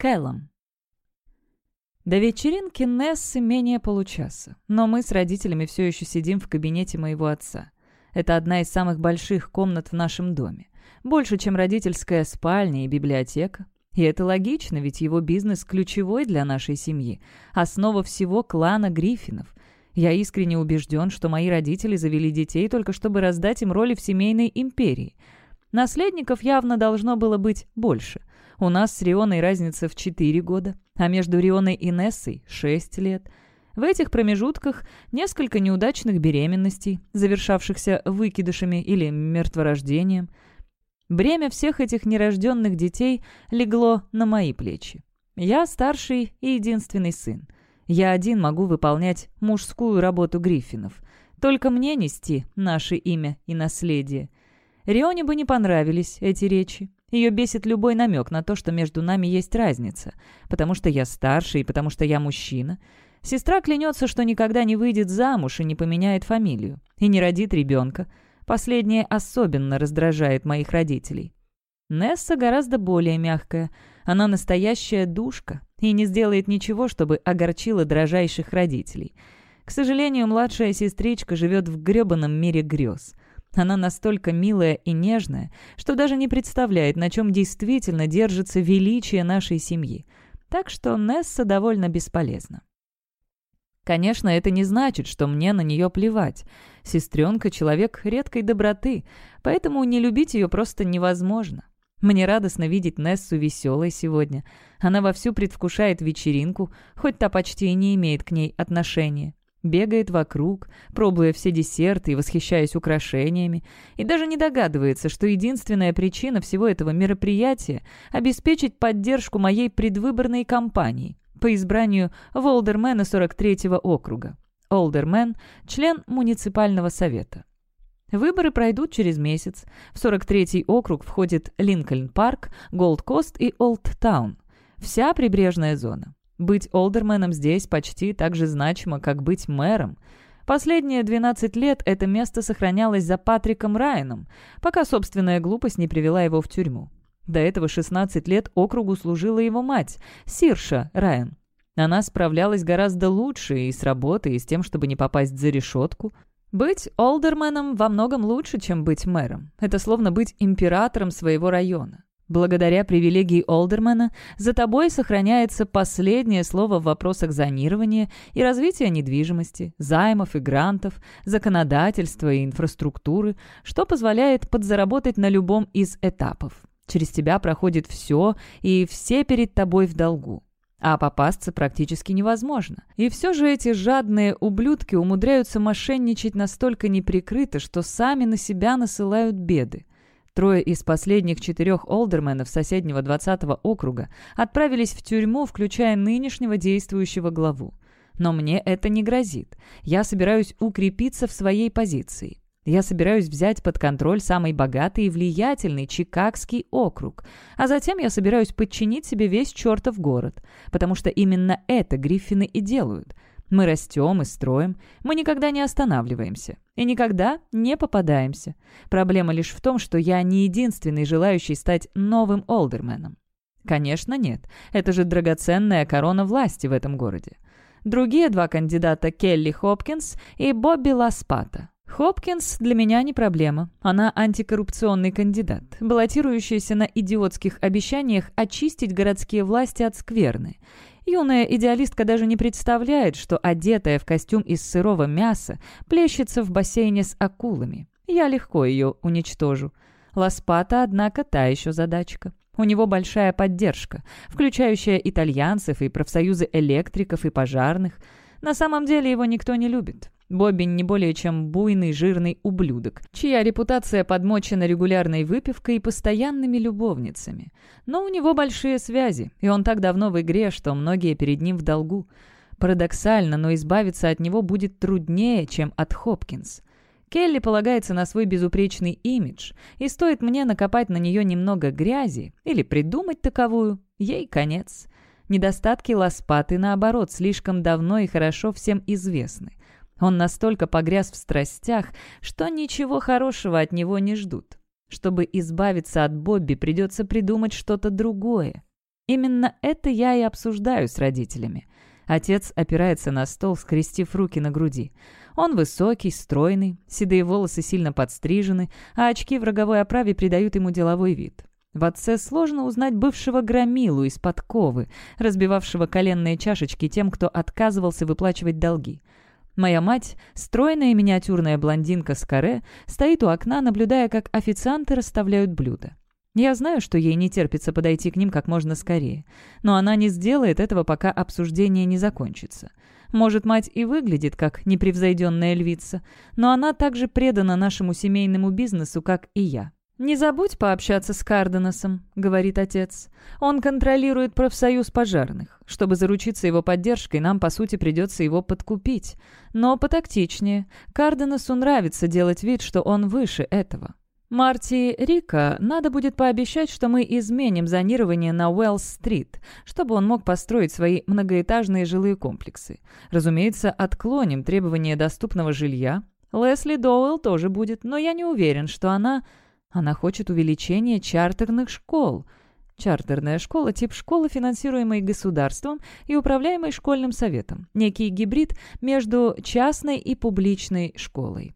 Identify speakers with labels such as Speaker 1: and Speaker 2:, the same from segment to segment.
Speaker 1: Кэллом. До вечеринки Нессы менее получаса, но мы с родителями все еще сидим в кабинете моего отца. Это одна из самых больших комнат в нашем доме. Больше, чем родительская спальня и библиотека. И это логично, ведь его бизнес ключевой для нашей семьи, основа всего клана Гриффинов. Я искренне убежден, что мои родители завели детей только чтобы раздать им роли в семейной империи. Наследников явно должно было быть больше. У нас с Рионой разница в 4 года, а между Рионой и Нессой 6 лет. В этих промежутках несколько неудачных беременностей, завершавшихся выкидышами или мертворождением – Бремя всех этих нерожденных детей легло на мои плечи. Я старший и единственный сын. Я один могу выполнять мужскую работу Гриффинов. Только мне нести наше имя и наследие. Рионе бы не понравились эти речи. Ее бесит любой намек на то, что между нами есть разница. Потому что я старше и потому что я мужчина. Сестра клянется, что никогда не выйдет замуж и не поменяет фамилию. И не родит ребенка. Последнее особенно раздражает моих родителей. Несса гораздо более мягкая. Она настоящая душка и не сделает ничего, чтобы огорчила дрожайших родителей. К сожалению, младшая сестричка живет в грёбаном мире грез. Она настолько милая и нежная, что даже не представляет, на чем действительно держится величие нашей семьи. Так что Несса довольно бесполезна. Конечно, это не значит, что мне на нее плевать. Сестренка — человек редкой доброты, поэтому не любить ее просто невозможно. Мне радостно видеть Нессу веселой сегодня. Она вовсю предвкушает вечеринку, хоть та почти и не имеет к ней отношения. Бегает вокруг, пробуя все десерты и восхищаясь украшениями, и даже не догадывается, что единственная причина всего этого мероприятия — обеспечить поддержку моей предвыборной кампании — по избранию Волдермена 43-го округа. Олдермен – член муниципального совета. Выборы пройдут через месяц. В 43-й округ входит Линкольн-парк, Голд-Кост и Олд-Таун. Вся прибрежная зона. Быть олдерменом здесь почти так же значимо, как быть мэром. Последние 12 лет это место сохранялось за Патриком Райаном, пока собственная глупость не привела его в тюрьму. До этого 16 лет округу служила его мать, Сирша Райан. Она справлялась гораздо лучше и с работой, и с тем, чтобы не попасть за решетку. Быть олдерменом во многом лучше, чем быть мэром. Это словно быть императором своего района. Благодаря привилегии олдермена за тобой сохраняется последнее слово в вопросах зонирования и развития недвижимости, займов и грантов, законодательства и инфраструктуры, что позволяет подзаработать на любом из этапов. Через тебя проходит все, и все перед тобой в долгу. А попасться практически невозможно. И все же эти жадные ублюдки умудряются мошенничать настолько неприкрыто, что сами на себя насылают беды. Трое из последних четырех олдерменов соседнего 20-го округа отправились в тюрьму, включая нынешнего действующего главу. Но мне это не грозит. Я собираюсь укрепиться в своей позиции. Я собираюсь взять под контроль самый богатый и влиятельный Чикагский округ, а затем я собираюсь подчинить себе весь чертов город, потому что именно это Гриффины и делают. Мы растем и строим, мы никогда не останавливаемся и никогда не попадаемся. Проблема лишь в том, что я не единственный желающий стать новым олдерменом. Конечно, нет. Это же драгоценная корона власти в этом городе. Другие два кандидата Келли Хопкинс и Бобби Ласпата Хопкинс для меня не проблема. Она антикоррупционный кандидат, баллотирующийся на идиотских обещаниях очистить городские власти от скверны. Юная идеалистка даже не представляет, что одетая в костюм из сырого мяса плещется в бассейне с акулами. Я легко ее уничтожу. Ласпата, однако, та еще задачка. У него большая поддержка, включающая итальянцев и профсоюзы электриков и пожарных. На самом деле его никто не любит. Бобби не более чем буйный жирный ублюдок, чья репутация подмочена регулярной выпивкой и постоянными любовницами. Но у него большие связи, и он так давно в игре, что многие перед ним в долгу. Парадоксально, но избавиться от него будет труднее, чем от Хопкинс. Келли полагается на свой безупречный имидж, и стоит мне накопать на нее немного грязи или придумать таковую, ей конец. Недостатки Ласпаты, наоборот, слишком давно и хорошо всем известны. Он настолько погряз в страстях, что ничего хорошего от него не ждут. Чтобы избавиться от Бобби, придется придумать что-то другое. Именно это я и обсуждаю с родителями. Отец опирается на стол, скрестив руки на груди. Он высокий, стройный, седые волосы сильно подстрижены, а очки в роговой оправе придают ему деловой вид. В отце сложно узнать бывшего громилу из подковы, разбивавшего коленные чашечки тем, кто отказывался выплачивать долги. Моя мать, стройная миниатюрная блондинка с каре, стоит у окна, наблюдая, как официанты расставляют блюда. Я знаю, что ей не терпится подойти к ним как можно скорее, но она не сделает этого, пока обсуждение не закончится. Может, мать и выглядит как непревзойденная львица, но она также предана нашему семейному бизнесу, как и я. «Не забудь пообщаться с Карденосом», — говорит отец. «Он контролирует профсоюз пожарных. Чтобы заручиться его поддержкой, нам, по сути, придется его подкупить. Но потактичнее. Карденосу нравится делать вид, что он выше этого. Марти Рика надо будет пообещать, что мы изменим зонирование на Уэллс-стрит, чтобы он мог построить свои многоэтажные жилые комплексы. Разумеется, отклоним требования доступного жилья. Лесли Доуэлл тоже будет, но я не уверен, что она... Она хочет увеличения чартерных школ. Чартерная школа – тип школы, финансируемой государством и управляемой школьным советом. Некий гибрид между частной и публичной школой.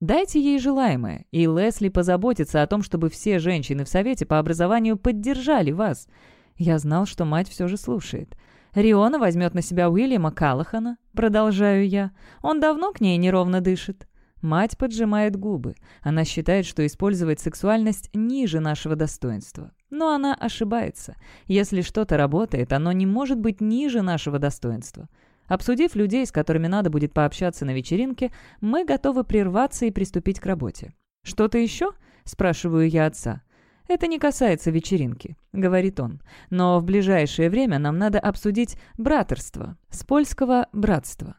Speaker 1: Дайте ей желаемое, и Лесли позаботится о том, чтобы все женщины в Совете по образованию поддержали вас. Я знал, что мать все же слушает. Риона возьмет на себя Уильяма Каллахана, продолжаю я. Он давно к ней неровно дышит. Мать поджимает губы. Она считает, что использовать сексуальность ниже нашего достоинства. Но она ошибается. Если что-то работает, оно не может быть ниже нашего достоинства. Обсудив людей, с которыми надо будет пообщаться на вечеринке, мы готовы прерваться и приступить к работе. «Что-то еще?» – спрашиваю я отца. «Это не касается вечеринки», — говорит он. «Но в ближайшее время нам надо обсудить братерство, с польского «братства».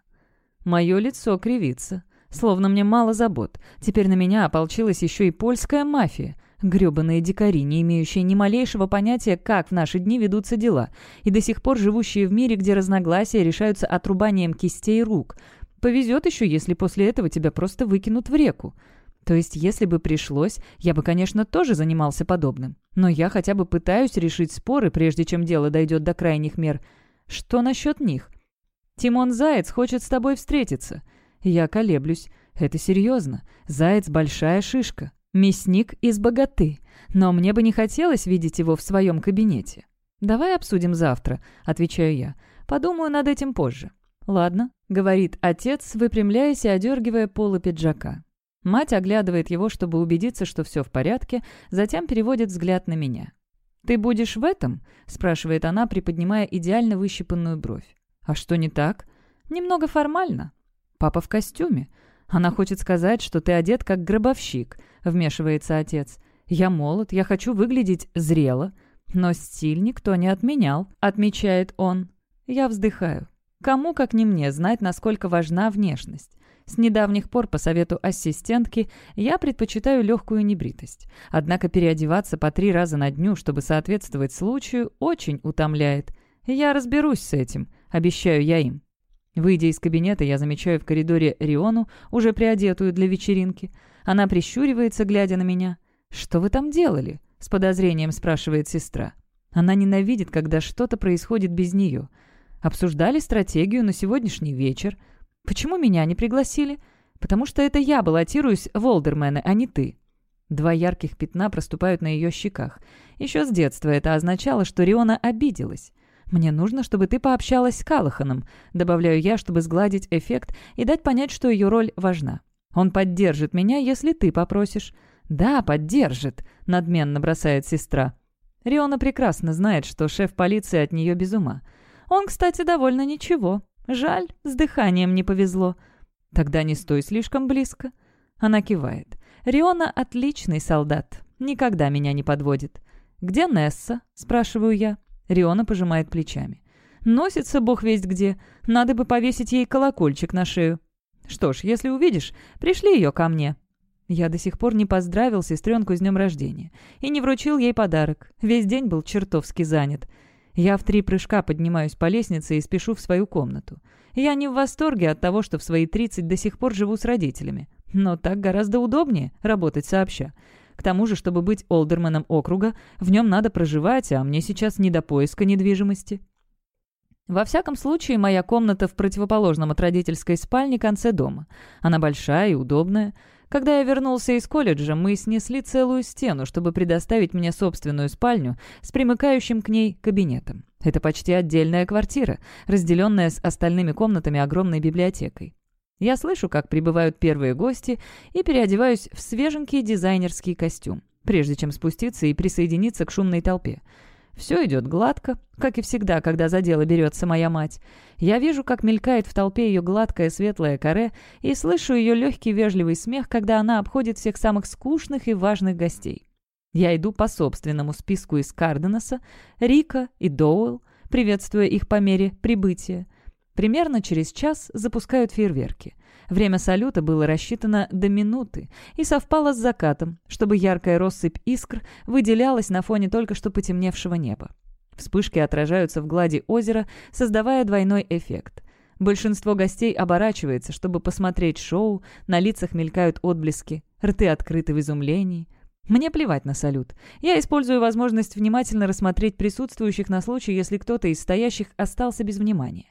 Speaker 1: Мое лицо кривится, словно мне мало забот. Теперь на меня ополчилась еще и польская мафия. Грёбаные дикари, не имеющие ни малейшего понятия, как в наши дни ведутся дела, и до сих пор живущие в мире, где разногласия решаются отрубанием кистей рук. Повезет еще, если после этого тебя просто выкинут в реку. То есть, если бы пришлось, я бы, конечно, тоже занимался подобным. Но я хотя бы пытаюсь решить споры, прежде чем дело дойдет до крайних мер. Что насчет них? Тимон Заяц хочет с тобой встретиться. Я колеблюсь. Это серьезно. Заяц — большая шишка. Мясник из богаты, но мне бы не хотелось видеть его в своем кабинете. «Давай обсудим завтра», — отвечаю я. «Подумаю над этим позже». «Ладно», — говорит отец, выпрямляясь и одергивая полы пиджака. Мать оглядывает его, чтобы убедиться, что все в порядке, затем переводит взгляд на меня. «Ты будешь в этом?» — спрашивает она, приподнимая идеально выщипанную бровь. «А что не так?» «Немного формально». «Папа в костюме. Она хочет сказать, что ты одет как гробовщик», — вмешивается отец. «Я молод, я хочу выглядеть зрело». «Но стиль никто не отменял», — отмечает он. Я вздыхаю. Кому, как не мне, знать, насколько важна внешность. С недавних пор, по совету ассистентки, я предпочитаю легкую небритость. Однако переодеваться по три раза на дню, чтобы соответствовать случаю, очень утомляет. Я разберусь с этим, обещаю я им. Выйдя из кабинета, я замечаю в коридоре Риону, уже приодетую для вечеринки. Она прищуривается, глядя на меня. «Что вы там делали?» — с подозрением спрашивает сестра. Она ненавидит, когда что-то происходит без нее. Обсуждали стратегию на сегодняшний вечер. Почему меня не пригласили? Потому что это я баллотируюсь в Олдермены, а не ты. Два ярких пятна проступают на ее щеках. Еще с детства это означало, что Риона обиделась. «Мне нужно, чтобы ты пообщалась с Калаханом», добавляю я, чтобы сгладить эффект и дать понять, что ее роль важна. «Он поддержит меня, если ты попросишь». «Да, поддержит», — надменно бросает сестра. Риона прекрасно знает, что шеф полиции от нее без ума. Он, кстати, довольно ничего. Жаль, с дыханием не повезло. Тогда не стой слишком близко. Она кивает. Риона отличный солдат. Никогда меня не подводит. «Где Несса?» — спрашиваю я. Риона пожимает плечами. «Носится бог весть где. Надо бы повесить ей колокольчик на шею. Что ж, если увидишь, пришли ее ко мне». Я до сих пор не поздравил сестренку с днем рождения и не вручил ей подарок. Весь день был чертовски занят. Я в три прыжка поднимаюсь по лестнице и спешу в свою комнату. Я не в восторге от того, что в свои 30 до сих пор живу с родителями. Но так гораздо удобнее работать сообща. К тому же, чтобы быть олдерменом округа, в нем надо проживать, а мне сейчас не до поиска недвижимости. Во всяком случае, моя комната в противоположном от родительской спальни конце дома. Она большая и удобная. Когда я вернулся из колледжа, мы снесли целую стену, чтобы предоставить мне собственную спальню с примыкающим к ней кабинетом. Это почти отдельная квартира, разделенная с остальными комнатами огромной библиотекой. Я слышу, как прибывают первые гости, и переодеваюсь в свеженький дизайнерский костюм, прежде чем спуститься и присоединиться к шумной толпе. Все идет гладко, как и всегда, когда за дело берется моя мать. Я вижу, как мелькает в толпе ее гладкое светлое каре, и слышу ее легкий вежливый смех, когда она обходит всех самых скучных и важных гостей. Я иду по собственному списку из Карденаса, Рика и Доуэлл, приветствуя их по мере прибытия. Примерно через час запускают фейерверки. Время салюта было рассчитано до минуты и совпало с закатом, чтобы яркая россыпь искр выделялась на фоне только что потемневшего неба. Вспышки отражаются в глади озера, создавая двойной эффект. Большинство гостей оборачивается, чтобы посмотреть шоу, на лицах мелькают отблески, рты открыты в изумлении. Мне плевать на салют. Я использую возможность внимательно рассмотреть присутствующих на случай, если кто-то из стоящих остался без внимания.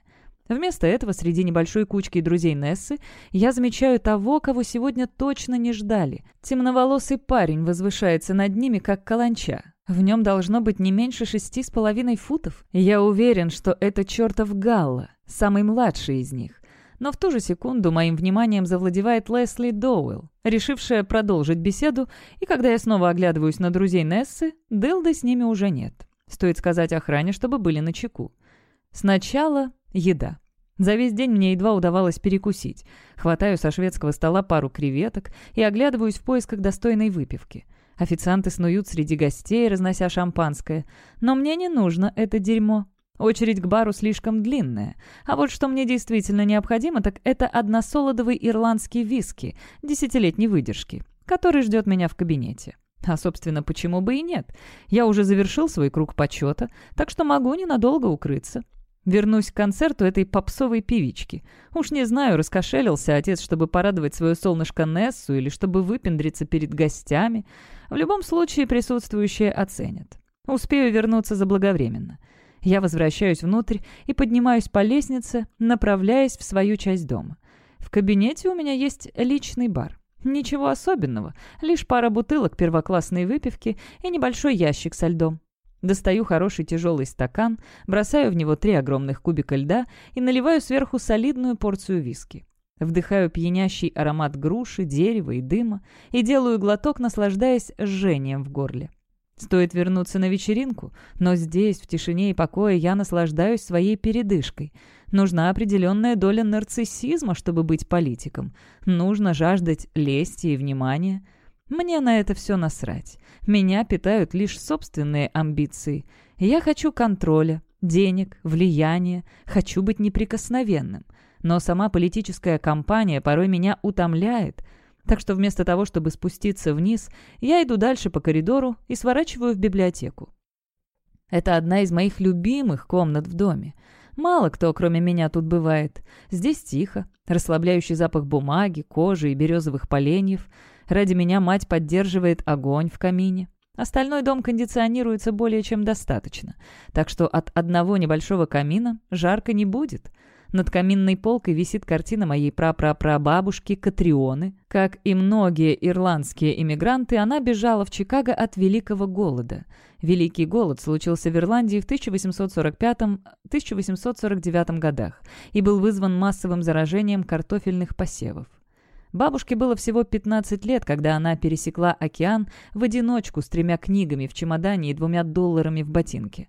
Speaker 1: Вместо этого среди небольшой кучки друзей Нессы я замечаю того, кого сегодня точно не ждали. Темноволосый парень возвышается над ними, как каланча. В нем должно быть не меньше шести с половиной футов. Я уверен, что это чертов Галла, самый младший из них. Но в ту же секунду моим вниманием завладевает Лесли Доуэлл, решившая продолжить беседу, и когда я снова оглядываюсь на друзей Нессы, Дылды с ними уже нет. Стоит сказать охране, чтобы были на чеку. Сначала Еда. За весь день мне едва удавалось перекусить. Хватаю со шведского стола пару креветок и оглядываюсь в поисках достойной выпивки. Официанты снуют среди гостей, разнося шампанское. Но мне не нужно это дерьмо. Очередь к бару слишком длинная. А вот что мне действительно необходимо, так это односолодовый ирландский виски десятилетней выдержки, который ждет меня в кабинете. А, собственно, почему бы и нет? Я уже завершил свой круг почета, так что могу ненадолго укрыться. Вернусь к концерту этой попсовой певички. Уж не знаю, раскошелился отец, чтобы порадовать свое солнышко Нессу или чтобы выпендриться перед гостями. В любом случае присутствующие оценят. Успею вернуться заблаговременно. Я возвращаюсь внутрь и поднимаюсь по лестнице, направляясь в свою часть дома. В кабинете у меня есть личный бар. Ничего особенного, лишь пара бутылок первоклассной выпивки и небольшой ящик со льдом. Достаю хороший тяжелый стакан, бросаю в него три огромных кубика льда и наливаю сверху солидную порцию виски. Вдыхаю пьянящий аромат груши, дерева и дыма и делаю глоток, наслаждаясь жжением в горле. Стоит вернуться на вечеринку, но здесь, в тишине и покое, я наслаждаюсь своей передышкой. Нужна определенная доля нарциссизма, чтобы быть политиком. Нужно жаждать лести и внимания. Мне на это все насрать. Меня питают лишь собственные амбиции. Я хочу контроля, денег, влияния, хочу быть неприкосновенным. Но сама политическая кампания порой меня утомляет. Так что вместо того, чтобы спуститься вниз, я иду дальше по коридору и сворачиваю в библиотеку. Это одна из моих любимых комнат в доме. Мало кто, кроме меня, тут бывает. Здесь тихо, расслабляющий запах бумаги, кожи и березовых поленьев — Ради меня мать поддерживает огонь в камине. Остальной дом кондиционируется более чем достаточно, так что от одного небольшого камина жарко не будет. Над каминной полкой висит картина моей прапрапрабабушки Катрионы. Как и многие ирландские иммигранты, она бежала в Чикаго от Великого голода. Великий голод случился в Ирландии в 1845-1849 годах и был вызван массовым заражением картофельных посевов. Бабушке было всего 15 лет, когда она пересекла океан в одиночку с тремя книгами в чемодане и двумя долларами в ботинке.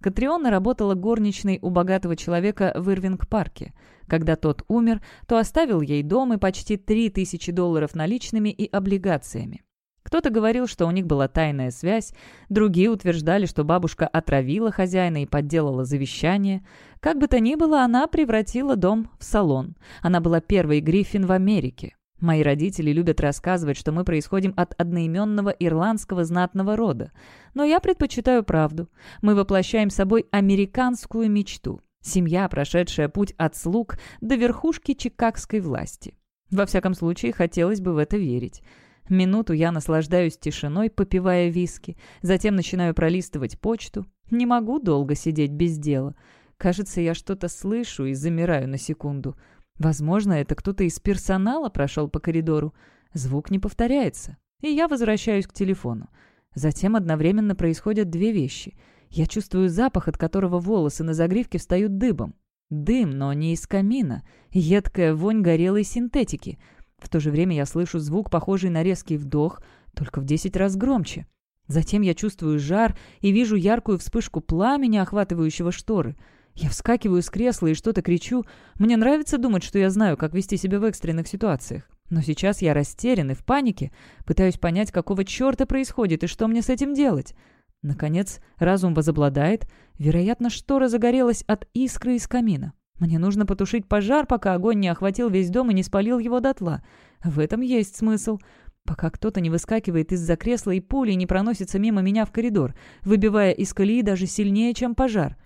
Speaker 1: Катриона работала горничной у богатого человека в Ирвинг-парке. Когда тот умер, то оставил ей дом и почти 3000 долларов наличными и облигациями. Кто-то говорил, что у них была тайная связь, другие утверждали, что бабушка отравила хозяина и подделала завещание. Как бы то ни было, она превратила дом в салон. Она была первой Гриффин в Америке. Мои родители любят рассказывать, что мы происходим от одноименного ирландского знатного рода. Но я предпочитаю правду. Мы воплощаем собой американскую мечту. Семья, прошедшая путь от слуг до верхушки чикагской власти. Во всяком случае, хотелось бы в это верить. Минуту я наслаждаюсь тишиной, попивая виски. Затем начинаю пролистывать почту. Не могу долго сидеть без дела. Кажется, я что-то слышу и замираю на секунду. Возможно, это кто-то из персонала прошел по коридору. Звук не повторяется. И я возвращаюсь к телефону. Затем одновременно происходят две вещи. Я чувствую запах, от которого волосы на загривке встают дыбом. Дым, но не из камина. Едкая вонь горелой синтетики — в то же время я слышу звук, похожий на резкий вдох, только в десять раз громче. Затем я чувствую жар и вижу яркую вспышку пламени, охватывающего шторы. Я вскакиваю с кресла и что-то кричу. Мне нравится думать, что я знаю, как вести себя в экстренных ситуациях. Но сейчас я растерян и в панике, пытаюсь понять, какого черта происходит и что мне с этим делать. Наконец, разум возобладает. Вероятно, штора загорелась от искры из камина. Мне нужно потушить пожар, пока огонь не охватил весь дом и не спалил его дотла. В этом есть смысл. Пока кто-то не выскакивает из-за кресла и пули не проносится мимо меня в коридор, выбивая из колеи даже сильнее, чем пожар.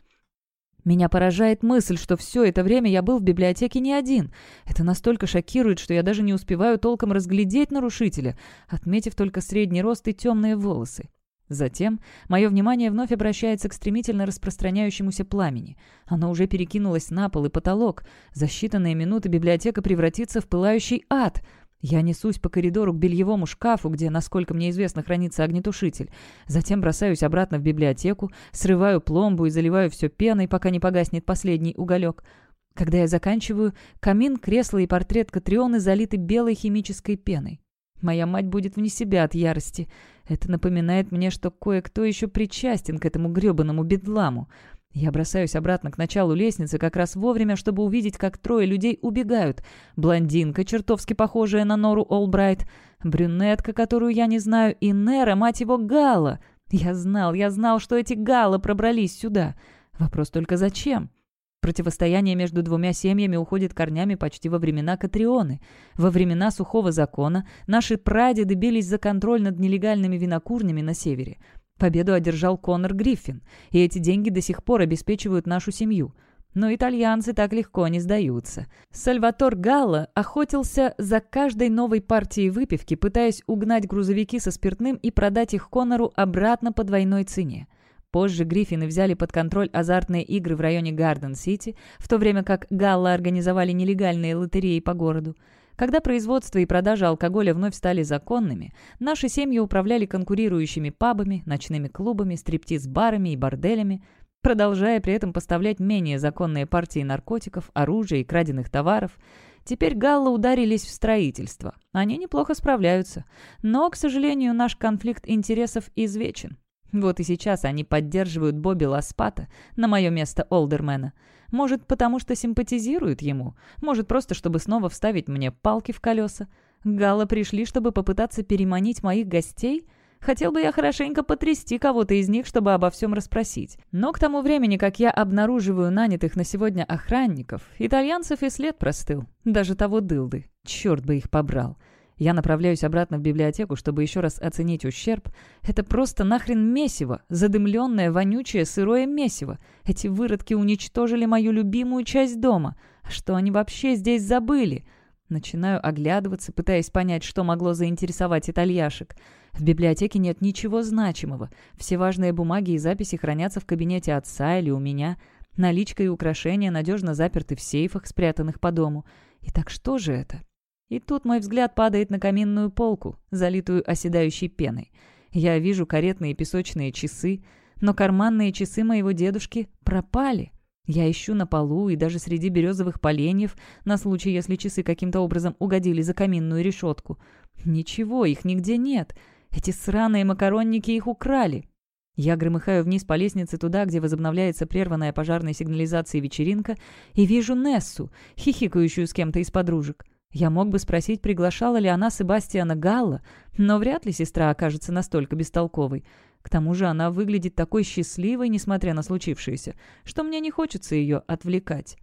Speaker 1: Меня поражает мысль, что все это время я был в библиотеке не один. Это настолько шокирует, что я даже не успеваю толком разглядеть нарушителя, отметив только средний рост и темные волосы. Затем мое внимание вновь обращается к стремительно распространяющемуся пламени. Оно уже перекинулось на пол и потолок. За считанные минуты библиотека превратится в пылающий ад. Я несусь по коридору к бельевому шкафу, где, насколько мне известно, хранится огнетушитель. Затем бросаюсь обратно в библиотеку, срываю пломбу и заливаю все пеной, пока не погаснет последний уголек. Когда я заканчиваю, камин, кресло и портрет Катрионы залиты белой химической пеной. Моя мать будет вне себя от ярости. Это напоминает мне, что кое-кто еще причастен к этому гребаному бедламу. Я бросаюсь обратно к началу лестницы как раз вовремя, чтобы увидеть, как трое людей убегают. Блондинка, чертовски похожая на Нору Олбрайт, брюнетка, которую я не знаю, и Нера, мать его, Гала. Я знал, я знал, что эти Гала пробрались сюда. Вопрос только зачем? Противостояние между двумя семьями уходит корнями почти во времена Катрионы. Во времена сухого закона наши прадеды бились за контроль над нелегальными винокурнями на севере. Победу одержал Конор Гриффин, и эти деньги до сих пор обеспечивают нашу семью. Но итальянцы так легко не сдаются. Сальватор Галло охотился за каждой новой партией выпивки, пытаясь угнать грузовики со спиртным и продать их Конору обратно по двойной цене. Позже Гриффины взяли под контроль азартные игры в районе Гарден-Сити, в то время как Галла организовали нелегальные лотереи по городу. Когда производство и продажа алкоголя вновь стали законными, наши семьи управляли конкурирующими пабами, ночными клубами, стриптиз-барами и борделями, продолжая при этом поставлять менее законные партии наркотиков, оружия и краденных товаров. Теперь галлы ударились в строительство. Они неплохо справляются. Но, к сожалению, наш конфликт интересов извечен. Вот и сейчас они поддерживают Бобби Ласпата на мое место Олдермена. Может, потому что симпатизируют ему. Может, просто чтобы снова вставить мне палки в колеса. Гала пришли, чтобы попытаться переманить моих гостей? Хотел бы я хорошенько потрясти кого-то из них, чтобы обо всем расспросить. Но к тому времени, как я обнаруживаю нанятых на сегодня охранников, итальянцев и след простыл. Даже того дылды. Черт бы их побрал. Я направляюсь обратно в библиотеку, чтобы еще раз оценить ущерб. Это просто нахрен месиво, задымленное, вонючее, сырое месиво. Эти выродки уничтожили мою любимую часть дома. Что они вообще здесь забыли? Начинаю оглядываться, пытаясь понять, что могло заинтересовать итальяшек. В библиотеке нет ничего значимого. Все важные бумаги и записи хранятся в кабинете отца или у меня. Наличка и украшения надежно заперты в сейфах, спрятанных по дому. Итак, что же это? И тут мой взгляд падает на каминную полку, залитую оседающей пеной. Я вижу каретные песочные часы, но карманные часы моего дедушки пропали. Я ищу на полу и даже среди березовых поленьев, на случай, если часы каким-то образом угодили за каминную решетку. Ничего, их нигде нет. Эти сраные макаронники их украли. Я громыхаю вниз по лестнице туда, где возобновляется прерванная пожарной сигнализацией вечеринка, и вижу Нессу, хихикающую с кем-то из подружек. Я мог бы спросить, приглашала ли она Себастьяна Галла, но вряд ли сестра окажется настолько бестолковой. К тому же она выглядит такой счастливой, несмотря на случившееся, что мне не хочется ее отвлекать.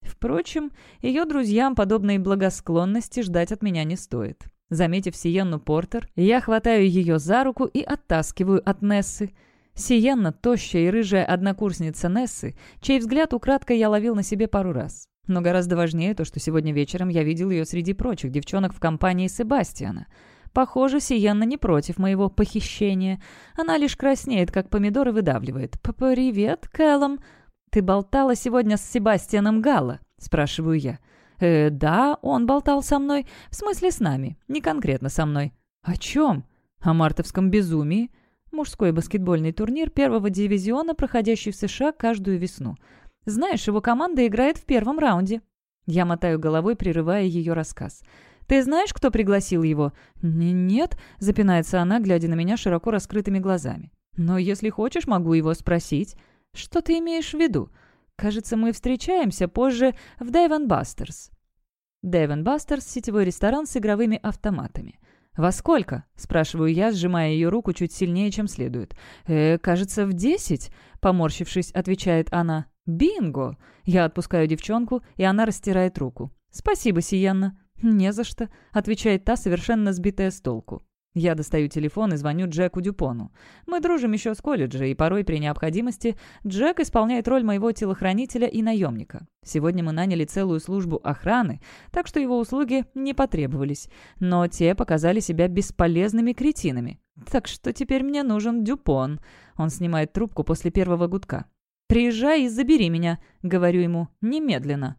Speaker 1: Впрочем, ее друзьям подобной благосклонности ждать от меня не стоит. Заметив Сиенну Портер, я хватаю ее за руку и оттаскиваю от Нессы. Сиенна, тощая и рыжая однокурсница Нессы, чей взгляд украдкой я ловил на себе пару раз. Но гораздо важнее то, что сегодня вечером я видел ее среди прочих девчонок в компании Себастьяна. Похоже, Сиенна не против моего похищения. Она лишь краснеет, как помидор, и выдавливает. «Привет, Кэллом!» «Ты болтала сегодня с Себастьяном Галла?» — спрашиваю я. «Э, да, он болтал со мной. В смысле, с нами. Не конкретно со мной». «О чем?» «О мартовском безумии». Мужской баскетбольный турнир первого дивизиона, проходящий в США каждую весну. Знаешь, его команда играет в первом раунде. Я мотаю головой, прерывая ее рассказ. «Ты знаешь, кто пригласил его?» «Нет», — запинается она, глядя на меня широко раскрытыми глазами. «Но если хочешь, могу его спросить». «Что ты имеешь в виду?» «Кажется, мы встречаемся позже в Дэйвен Бастерс». Дэйвен Бастерс — сетевой ресторан с игровыми автоматами. «Во сколько?» — спрашиваю я, сжимая ее руку чуть сильнее, чем следует. «Э, кажется, в десять», — поморщившись, отвечает она. «Бинго!» Я отпускаю девчонку, и она растирает руку. «Спасибо, Сиянна». «Не за что», — отвечает та, совершенно сбитая с толку. Я достаю телефон и звоню Джеку Дюпону. Мы дружим еще с колледжа, и порой при необходимости Джек исполняет роль моего телохранителя и наемника. Сегодня мы наняли целую службу охраны, так что его услуги не потребовались. Но те показали себя бесполезными кретинами. Так что теперь мне нужен Дюпон. Он снимает трубку после первого гудка. «Приезжай и забери меня», — говорю ему, — «немедленно».